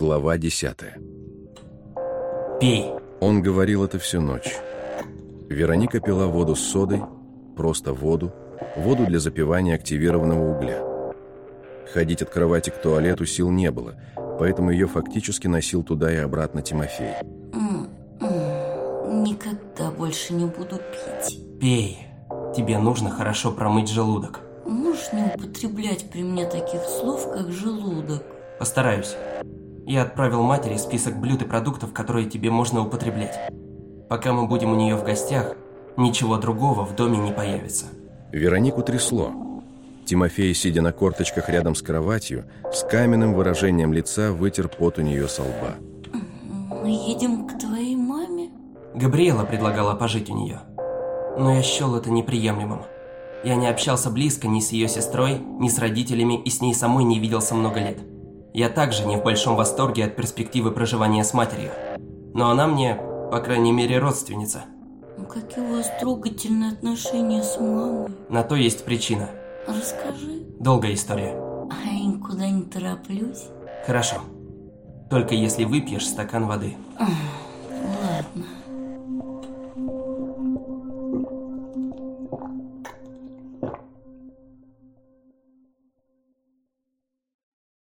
Глава 10 Пей. Он говорил это всю ночь. Вероника пила воду с содой, просто воду, воду для запивания активированного угля. Ходить от кровати к туалету сил не было, поэтому ее фактически носил туда и обратно Тимофей. Никогда больше не буду пить. Пей. Тебе нужно хорошо промыть желудок. Можешь не употреблять при мне таких слов, как желудок? Постараюсь. Я отправил матери список блюд и продуктов, которые тебе можно употреблять. Пока мы будем у нее в гостях, ничего другого в доме не появится. Веронику трясло. Тимофей, сидя на корточках рядом с кроватью, с каменным выражением лица вытер пот у нее со лба. Мы едем к твоей маме? Габриэла предлагала пожить у нее. Но я счел это неприемлемым. Я не общался близко ни с ее сестрой, ни с родителями и с ней самой не виделся много лет. Я также не в большом восторге от перспективы проживания с матерью. Но она мне, по крайней мере, родственница. Ну, какие у вас трогательные отношения с мамой? На то есть причина. Расскажи. Долгая история. А я никуда не тороплюсь. Хорошо. Только если выпьешь стакан воды. Ах.